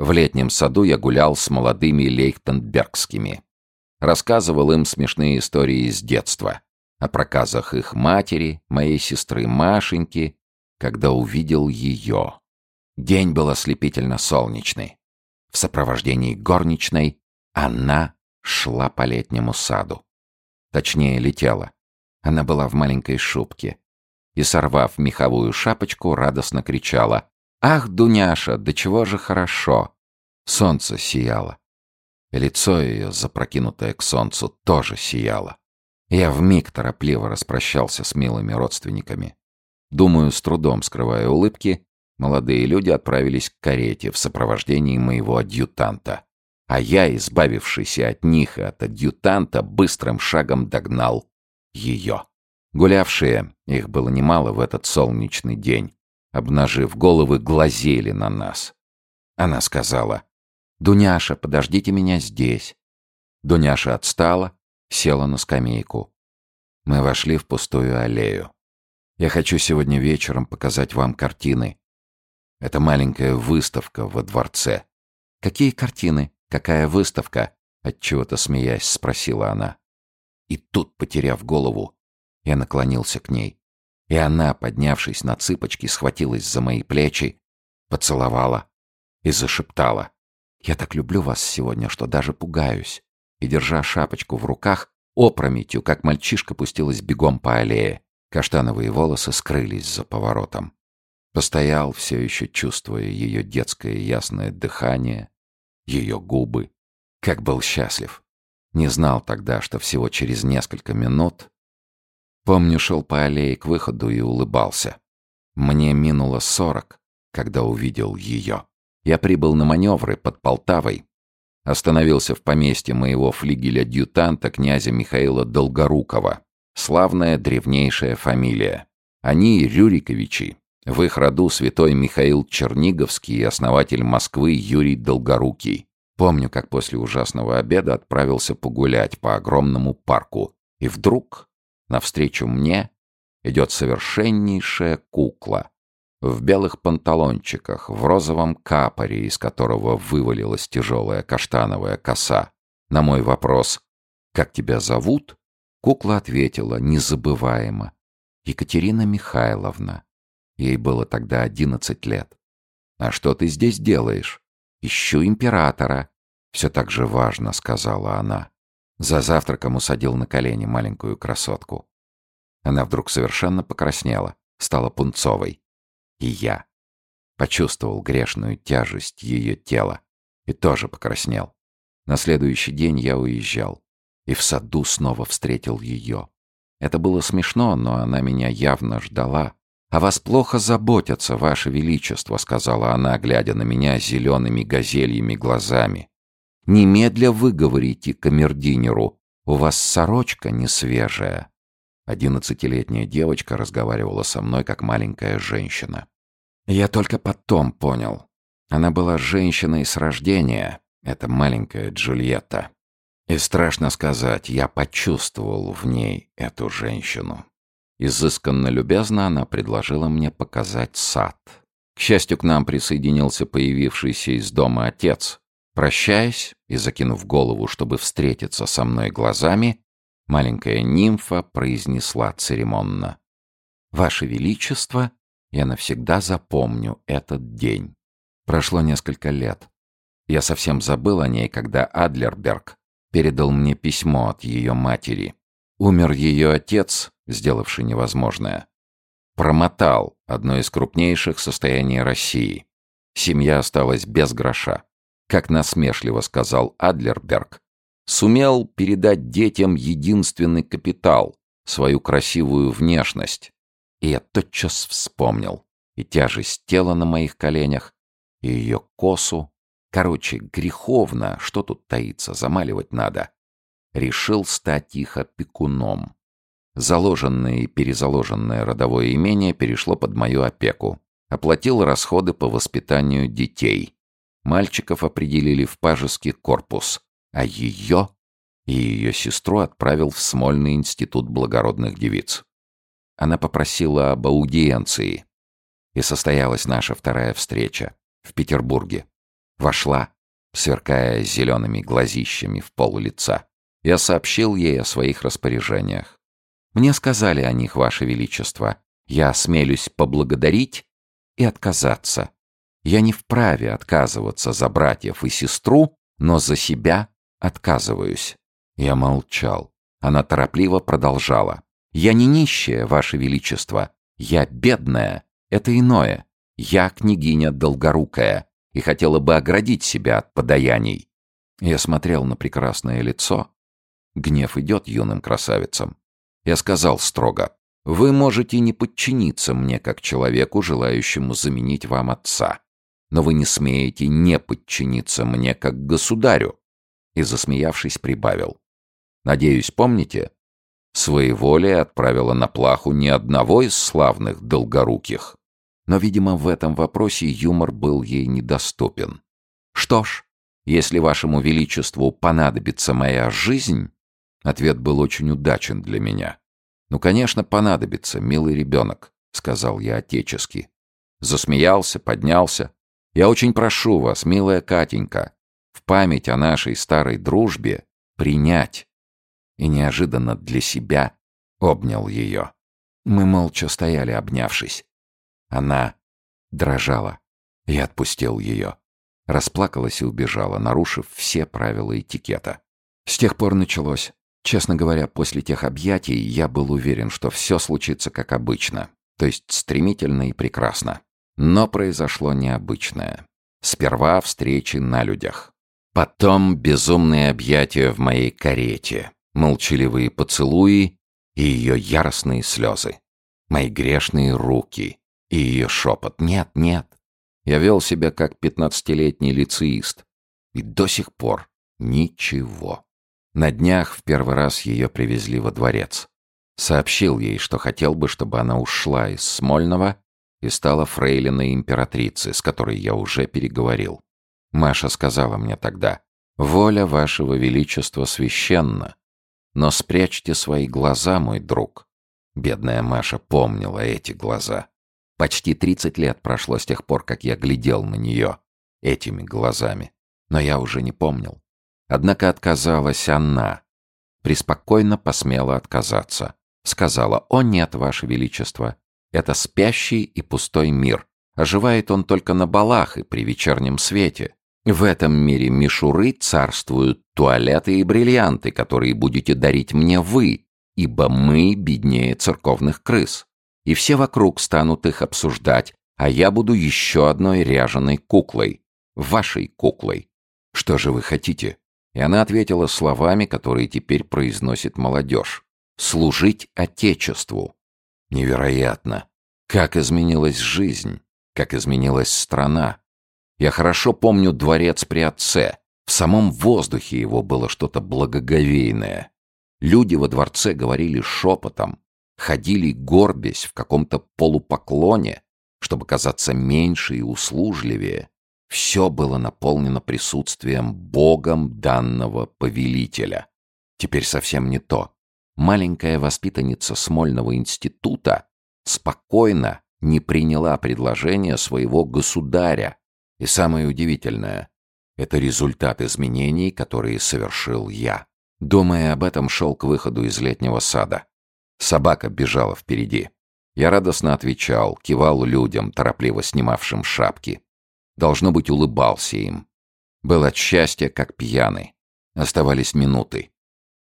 В летнем саду я гулял с молодыми лейхтенбергскими. Рассказывал им смешные истории из детства. О проказах их матери, моей сестры Машеньки, когда увидел ее. День был ослепительно солнечный. В сопровождении горничной она шла по летнему саду. Точнее, летела. Она была в маленькой шубке. И, сорвав меховую шапочку, радостно кричала «Ах, Дуняша, да чего же хорошо!» Солнце сияло. Лицо ее, запрокинутое к солнцу, тоже сияло. Я вмиг торопливо распрощался с милыми родственниками. Думаю, с трудом скрывая улыбки, молодые люди отправились к карете в сопровождении моего адъютанта. А я, избавившийся от них и от адъютанта, быстрым шагом догнал ее. Гулявшие, их было немало в этот солнечный день, обнажив головы, глазели на нас. Она сказала, «Дуняша, подождите меня здесь». Дуняша отстала, села на скамейку. Мы вошли в пустую аллею. Я хочу сегодня вечером показать вам картины. Это маленькая выставка во дворце. Какие картины? Какая выставка? Отчего-то смеясь, спросила она. И тут, потеряв голову, я наклонился к ней. И она, поднявшись на цыпочки, схватилась за мои плечи, поцеловала и зашептала. «Я так люблю вас сегодня, что даже пугаюсь». И, держа шапочку в руках, опрометью, как мальчишка, пустилась бегом по аллее. Каштановые волосы скрылись за поворотом. Постоял, все еще чувствуя ее детское ясное дыхание, ее губы. Как был счастлив. Не знал тогда, что всего через несколько минут... Помню, шел по аллее к выходу и улыбался. Мне минуло сорок, когда увидел ее. Я прибыл на маневры под Полтавой. Остановился в поместье моего флигеля-дьютанта князя Михаила Долгорукова. Славная древнейшая фамилия. Они Рюриковичи. В их роду святой Михаил Черниговский и основатель Москвы Юрий Долгорукий. Помню, как после ужасного обеда отправился погулять по огромному парку. И вдруг, навстречу мне, идет совершеннейшая кукла. В белых панталончиках, в розовом капоре, из которого вывалилась тяжелая каштановая коса. На мой вопрос «Как тебя зовут?» кукла ответила незабываемо «Екатерина Михайловна». Ей было тогда одиннадцать лет. «А что ты здесь делаешь?» «Ищу императора». «Все так же важно», — сказала она. За завтраком усадил на колени маленькую красотку. Она вдруг совершенно покраснела, стала пунцовой. И я почувствовал грешную тяжесть ее тела и тоже покраснел. На следующий день я уезжал и в саду снова встретил ее. Это было смешно, но она меня явно ждала, «О вас плохо заботятся, ваше величество», — сказала она, глядя на меня зелеными газельями глазами. «Немедля выговорите камердинеру, у вас сорочка не свежая». Одиннадцатилетняя девочка разговаривала со мной, как маленькая женщина. Я только потом понял. Она была женщиной с рождения, эта маленькая Джульетта. И страшно сказать, я почувствовал в ней эту женщину. Изысканно любезно она предложила мне показать сад. К счастью, к нам присоединился появившийся из дома отец. Прощаясь и закинув голову, чтобы встретиться со мной глазами, маленькая нимфа произнесла церемонно. «Ваше Величество, я навсегда запомню этот день». Прошло несколько лет. Я совсем забыл о ней, когда Адлерберг передал мне письмо от ее матери. Умер ее отец, сделавший невозможное. Промотал одно из крупнейших состояний России. Семья осталась без гроша. Как насмешливо сказал Адлерберг, сумел передать детям единственный капитал, свою красивую внешность. И я тотчас вспомнил и тяжесть тела на моих коленях, и ее косу. Короче, греховно, что тут таится, замаливать надо. Решил стать их опекуном. Заложенное и перезаложенное родовое имение перешло под мою опеку. Оплатил расходы по воспитанию детей. Мальчиков определили в пажеский корпус, а ее и ее сестру отправил в Смольный институт благородных девиц. Она попросила об аудиенции. И состоялась наша вторая встреча в Петербурге. Вошла, сверкая зелеными глазищами в пол лица. Я сообщил ей о своих распоряжениях. Мне сказали о них, Ваше Величество. Я осмелюсь поблагодарить и отказаться. Я не вправе отказываться за братьев и сестру, но за себя отказываюсь. Я молчал. Она торопливо продолжала. «Я не нищая, Ваше Величество. Я бедная. Это иное. Я княгиня Долгорукая и хотела бы оградить себя от подаяний». Я смотрел на прекрасное лицо. Гнев идет юным красавицам. Я сказал строго. «Вы можете не подчиниться мне как человеку, желающему заменить вам отца. Но вы не смеете не подчиниться мне как государю». И, засмеявшись, прибавил. Надеюсь, помните? Своеволие отправила на плаху ни одного из славных долгоруких. Но, видимо, в этом вопросе юмор был ей недоступен. Что ж, если вашему величеству понадобится моя жизнь... Ответ был очень удачен для меня. «Ну, конечно, понадобится, милый ребенок», — сказал я отечески. Засмеялся, поднялся. «Я очень прошу вас, милая Катенька, в память о нашей старой дружбе принять и неожиданно для себя обнял ее. Мы молча стояли, обнявшись. Она дрожала. Я отпустил ее. Расплакалась и убежала, нарушив все правила этикета. С тех пор началось. Честно говоря, после тех объятий я был уверен, что все случится как обычно, то есть стремительно и прекрасно. Но произошло необычное. Сперва встречи на людях. Потом безумные объятия в моей карете молчаливые поцелуи и ее яростные слезы, мои грешные руки и ее шепот «нет, нет». Я вел себя как пятнадцатилетний лицеист. И до сих пор ничего. На днях в первый раз ее привезли во дворец. Сообщил ей, что хотел бы, чтобы она ушла из Смольного и стала фрейлиной императрицы, с которой я уже переговорил. Маша сказала мне тогда, «Воля вашего величества священна, но спрячьте свои глаза, мой друг. Бедная Маша помнила эти глаза. Почти тридцать лет прошло с тех пор, как я глядел на нее этими глазами. Но я уже не помнил. Однако отказалась она. Преспокойно посмела отказаться. Сказала, «О нет, Ваше Величество, это спящий и пустой мир. Оживает он только на балах и при вечернем свете. В этом мире мишуры царствуют туалеты и бриллианты, которые будете дарить мне вы, ибо мы беднее церковных крыс. И все вокруг станут их обсуждать, а я буду еще одной ряженой куклой. Вашей куклой. Что же вы хотите? И она ответила словами, которые теперь произносит молодежь. Служить Отечеству. Невероятно. Как изменилась жизнь, как изменилась страна. Я хорошо помню дворец при отце. В самом воздухе его было что-то благоговейное. Люди во дворце говорили шепотом, ходили горбясь в каком-то полупоклоне, чтобы казаться меньше и услужливее. Все было наполнено присутствием Богом данного повелителя. Теперь совсем не то. Маленькая воспитанница Смольного института спокойно не приняла предложение своего государя, и самое удивительное — это результат изменений, которые совершил я. Думая об этом, шел к выходу из летнего сада. Собака бежала впереди. Я радостно отвечал, кивал людям, торопливо снимавшим шапки. Должно быть, улыбался им. Был от счастья, как пьяный. Оставались минуты.